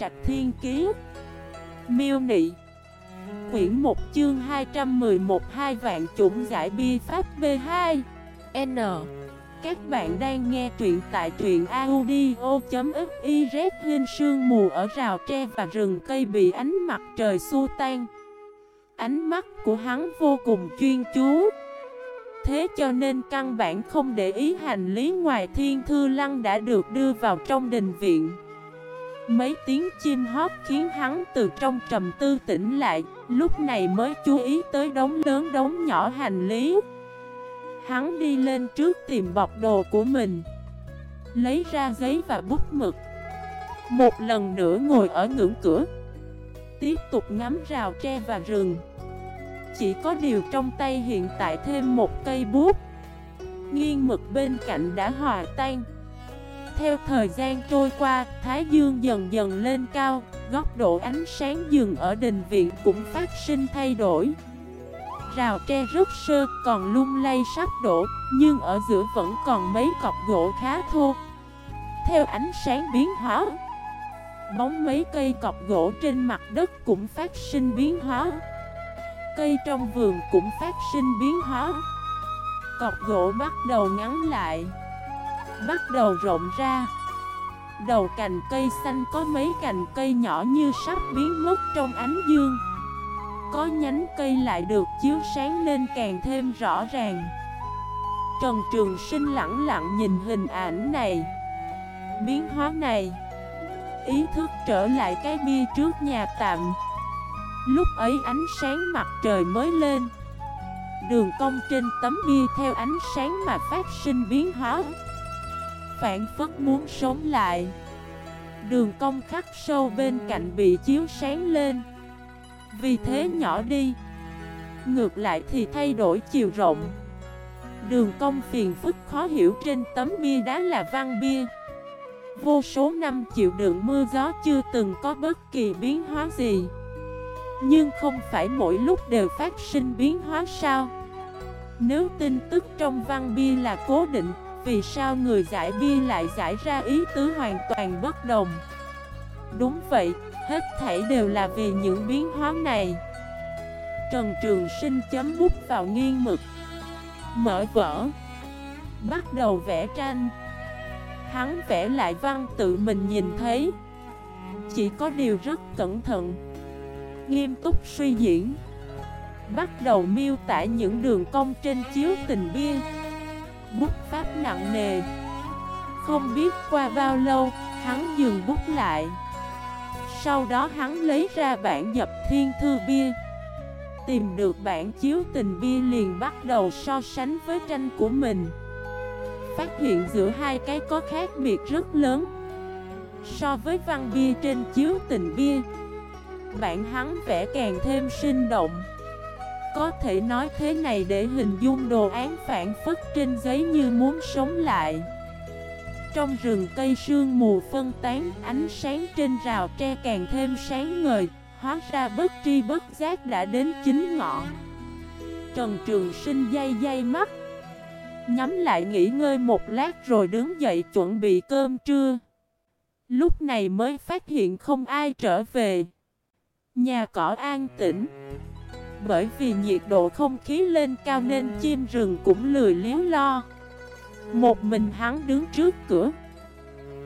Trạch Thiên Kiế Miêu Nị. Quyển 1 chương 211 hai vạn chủng giải bi pháp B2 N. Các bạn đang nghe truyện tại truyện audio.xyz Linh sương mù ở rào tre và rừng cây bị ánh mặt trời xua tan. Ánh mắt của hắn vô cùng chuyên chú. Thế cho nên căn bản không để ý hành lý ngoài thiên thư lăng đã được đưa vào trong đình viện. Mấy tiếng chim hót khiến hắn từ trong trầm tư tỉnh lại, Lúc này mới chú ý tới đống lớn đống nhỏ hành lý. Hắn đi lên trước tìm bọc đồ của mình, Lấy ra giấy và bút mực. Một lần nữa ngồi ở ngưỡng cửa, Tiếp tục ngắm rào tre và rừng. Chỉ có điều trong tay hiện tại thêm một cây bút. Nghiêng mực bên cạnh đã hòa tan theo thời gian trôi qua, Thái Dương dần dần lên cao, góc độ ánh sáng dừng ở đình viện cũng phát sinh thay đổi. Rào tre rất sơ, còn lung lay sắp đổ, nhưng ở giữa vẫn còn mấy cọc gỗ khá thô. Theo ánh sáng biến hóa, bóng mấy cây cọc gỗ trên mặt đất cũng phát sinh biến hóa. Cây trong vườn cũng phát sinh biến hóa. Cọc gỗ bắt đầu ngắn lại bắt đầu rộng ra. Đầu cành cây xanh có mấy cành cây nhỏ như sắp biến mất trong ánh dương. Có nhánh cây lại được chiếu sáng lên càng thêm rõ ràng. Trần Trường Sinh lặng lặng nhìn hình ảnh này. Biến hóa này, Ý thức trở lại cái bia trước nhà tạm. Lúc ấy ánh sáng mặt trời mới lên. Đường cong trên tấm bia theo ánh sáng mà phát sinh biến hóa phản phất muốn sống lại. Đường cong khắc sâu bên cạnh bị chiếu sáng lên. Vì thế nhỏ đi. Ngược lại thì thay đổi chiều rộng. Đường cong phiền phức khó hiểu trên tấm bia đá là văn bia. Vô số năm chịu đựng mưa gió chưa từng có bất kỳ biến hóa gì. Nhưng không phải mỗi lúc đều phát sinh biến hóa sao? Nếu tin tức trong văn bia là cố định vì sao người giải bia lại giải ra ý tứ hoàn toàn bất đồng? Đúng vậy, hết thảy đều là vì những biến hóa này. Trần Trường Sinh chấm bút vào nghiêng mực Mở vở Bắt đầu vẽ tranh. Hắn vẽ lại văn tự mình nhìn thấy. Chỉ có điều rất cẩn thận Nghiêm túc suy diễn. Bắt đầu miêu tả những đường cong trên chiếu tình bia bút pháp nặng nề. Không biết qua bao lâu, hắn dừng bút lại. Sau đó hắn lấy ra bản dập thiên thư bia. Tìm được bản chiếu tình bia liền bắt đầu so sánh với tranh của mình. Phát hiện giữa hai cái có khác biệt rất lớn. So với văn bia trên chiếu tình bia Bản hắn vẽ càng thêm sinh động có thể nói thế này để hình dung đồ án phản phất trên giấy như muốn sống lại. Trong rừng cây sương mù phân tán, Ánh sáng trên rào tre càng thêm sáng ngời, Hóa ra bất tri bất giác đã đến chính ngọn. Trần Trường Sinh dây dây mắt, Nhắm lại nghỉ ngơi một lát rồi đứng dậy chuẩn bị cơm trưa. Lúc này mới phát hiện không ai trở về. Nhà cỏ an tĩnh bởi vì nhiệt độ không khí lên cao nên chim rừng cũng lười liếu lo. Một mình hắn đứng trước cửa,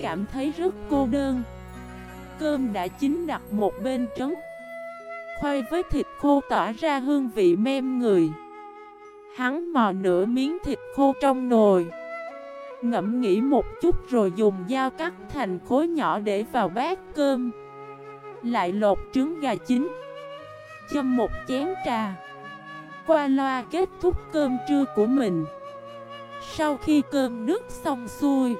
Cảm thấy rất cô đơn. Cơm đã chín đặt một bên trống, Khoai với thịt khô tỏa ra hương vị mem người. Hắn mò nửa miếng thịt khô trong nồi, Ngẫm nghĩ một chút rồi dùng dao cắt thành khối nhỏ để vào bát cơm. Lại lột trứng gà chín châm một chén trà. Qua loa kết thúc cơm trưa của mình. Sau khi cơm nước xong xuôi,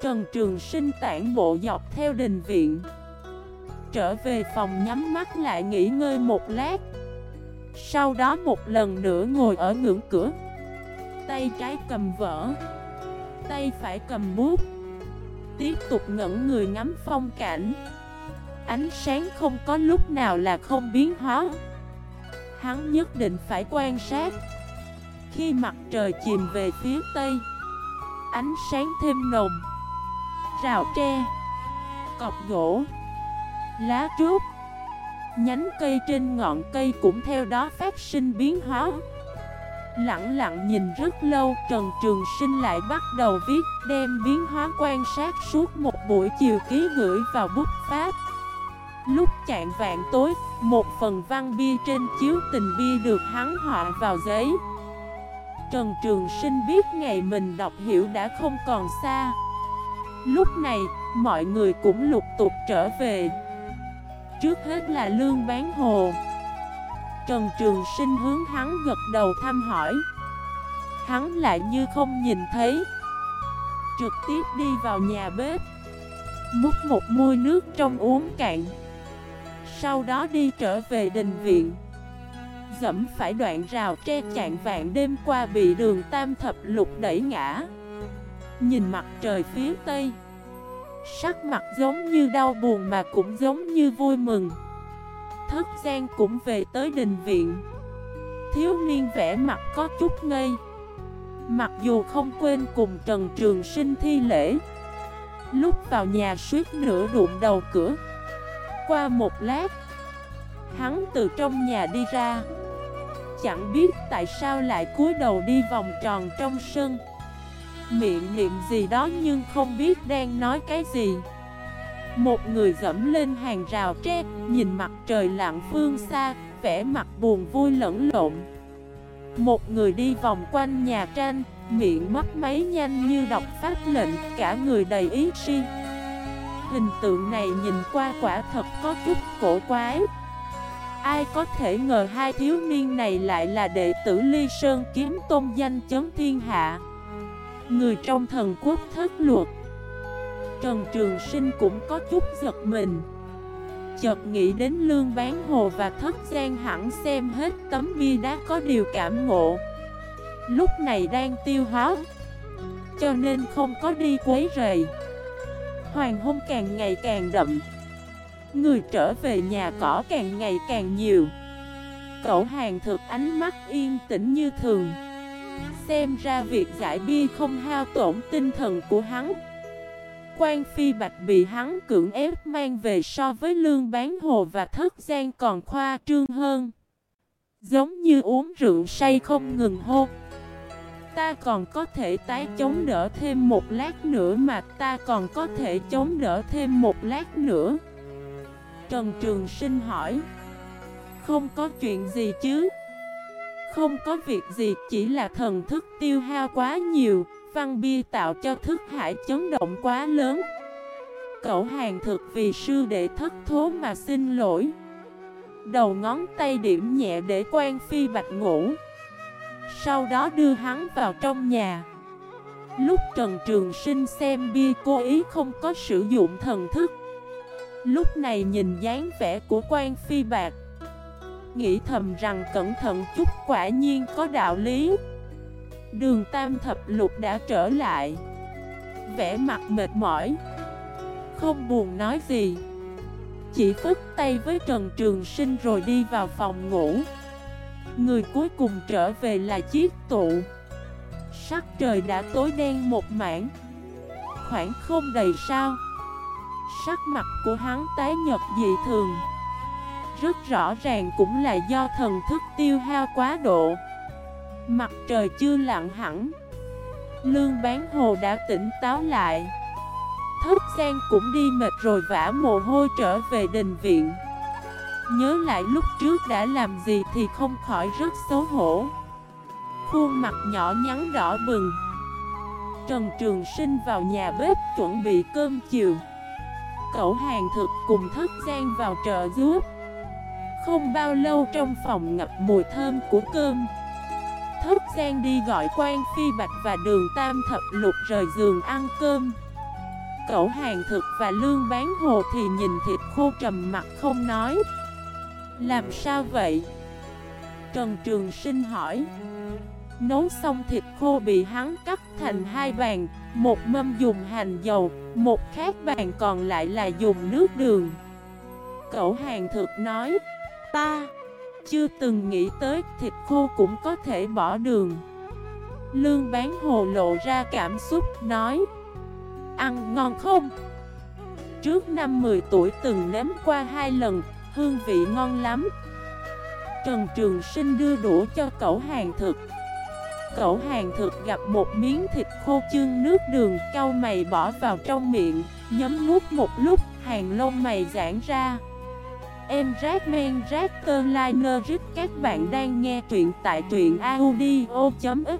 Trần Trường Sinh tản bộ dọc theo đình viện. Trở về phòng nhắm mắt lại nghỉ ngơi một lát. Sau đó một lần nữa ngồi ở ngưỡng cửa. Tay trái cầm vỡ Tay phải cầm bút. Tiếp tục ngẩn người ngắm phong cảnh. Ánh sáng không có lúc nào là không biến hóa. Hắn nhất định phải quan sát. Khi mặt trời chìm về phía tây, Ánh sáng thêm nồng, Rào tre, Cọc gỗ, lá trúc, Nhánh cây trên ngọn cây cũng theo đó phát sinh biến hóa. Lặng lặng nhìn rất lâu, Trần Trường Sinh lại bắt đầu viết, Đem biến hóa quan sát suốt một buổi chiều ký gửi vào bút pháp. Lúc chạm vạn tối Một phần văn bia trên chiếu tình bia được hắn họa vào giấy. Trần Trường Sinh biết ngày mình đọc hiểu đã không còn xa. Lúc này, mọi người cũng lục tục trở về. Trước hết là Lương Bán Hồ. Trần Trường Sinh hướng hắn gật đầu thăm hỏi. Hắn lại như không nhìn thấy. Trực tiếp đi vào nhà bếp. Múc một muôi nước trong uống cạn. Sau đó đi trở về đình viện. Dẫm phải đoạn rào tre chạng vạn đêm qua bị đường tam thập lục đẩy ngã. Nhìn mặt trời phía tây, Sắc mặt giống như đau buồn mà cũng giống như vui mừng. Thất gian cũng về tới đình viện. Thiếu niên vẽ mặt có chút ngây. Mặc dù không quên cùng Trần Trường Sinh thi lễ, Lúc vào nhà suýt nửa đụng đầu cửa qua một lát. Hắn từ trong nhà đi ra. Chẳng biết tại sao lại cúi đầu đi vòng tròn trong sân. Miệng niệm gì đó nhưng không biết đang nói cái gì. Một người dẫm lên hàng rào tre, Nhìn mặt trời lạng phương xa, vẻ mặt buồn vui lẫn lộn. Một người đi vòng quanh nhà tranh, Miệng mắt máy nhanh như đọc phát lệnh, Cả người đầy ý si. Hình tượng này nhìn qua quả thật có chút cổ quái. Ai có thể ngờ hai thiếu niên này lại là đệ tử Ly Sơn kiếm tôn danh chấn thiên hạ. Người trong thần quốc thất luật. Trần Trường Sinh cũng có chút giật mình. Chợt nghĩ đến lương bán hồ và thất gian hẳn xem hết tấm bia đá có điều cảm ngộ. Lúc này đang tiêu hóa, Cho nên không có đi quấy rầy. Hoàng hôn càng ngày càng đậm. Người trở về nhà cỏ càng ngày càng nhiều. Cậu hàng thực ánh mắt yên tĩnh như thường. Xem ra việc giải bia không hao tổn tinh thần của hắn. Quan Phi Bạch bị hắn cưỡng ép mang về so với lương bán hồ và thất gian còn khoa trương hơn. Giống như uống rượu say không ngừng hô. Ta còn có thể tái chống đỡ thêm một lát nữa mà ta còn có thể chống đỡ thêm một lát nữa. Trần Trường Sinh hỏi. Không có chuyện gì chứ? Không có việc gì, chỉ là thần thức tiêu hao quá nhiều, Văn bia tạo cho thức hải chấn động quá lớn. Cậu hàng thực vì sư đệ thất thố mà xin lỗi. Đầu ngón tay điểm nhẹ để quan phi bạch ngủ sau đó đưa hắn vào trong nhà. Lúc Trần Trường Sinh xem bia cố ý không có sử dụng thần thức, Lúc này nhìn dáng vẻ của quan phi bạc, Nghĩ thầm rằng cẩn thận chút quả nhiên có đạo lý. Đường tam thập lục đã trở lại Vẽ mặt mệt mỏi, Không buồn nói gì, Chỉ phức tay với Trần Trường Sinh rồi đi vào phòng ngủ. Người cuối cùng trở về là chiếc tụ. Sắc trời đã tối đen một mảng. Khoảng không đầy sao. Sắc mặt của hắn tái nhật dị thường. Rất rõ ràng cũng là do thần thức tiêu hao quá độ. Mặt trời chưa lặng hẳn. Lương bán hồ đã tỉnh táo lại. Thất sen cũng đi mệt rồi vã mồ hôi trở về đình viện. Nhớ lại lúc trước đã làm gì thì không khỏi rất xấu hổ. Khuôn mặt nhỏ nhắn đỏ bừng. Trần Trường Sinh vào nhà bếp chuẩn bị cơm chiều. Cậu hàng thực cùng thất gian vào trợ giúp Không bao lâu trong phòng ngập mùi thơm của cơm. Thất gian đi gọi quan phi bạch và đường tam thập lục rời giường ăn cơm. Cậu hàng thực và lương bán hồ thì nhìn thịt khô trầm mặt không nói. Làm sao vậy? Trần Trường Sinh hỏi Nấu xong thịt khô bị hắn cắt thành hai bàn Một mâm dùng hành dầu Một khác bàn còn lại là dùng nước đường Cậu hàng thực nói Ta chưa từng nghĩ tới thịt khô cũng có thể bỏ đường Lương bán hồ lộ ra cảm xúc nói Ăn ngon không? trước năm 10 tuổi từng nếm qua hai lần, hương vị ngon lắm. Trần Trường Sinh đưa đũa cho cậu hàng thực. Cậu hàng thực gặp một miếng thịt khô chương nước đường cao mày bỏ vào trong miệng, nhấm nuốt một lúc, hàng lông mày giãn ra. Em rác men rác tơ liner rít các bạn đang nghe truyện tại truyện audio.fif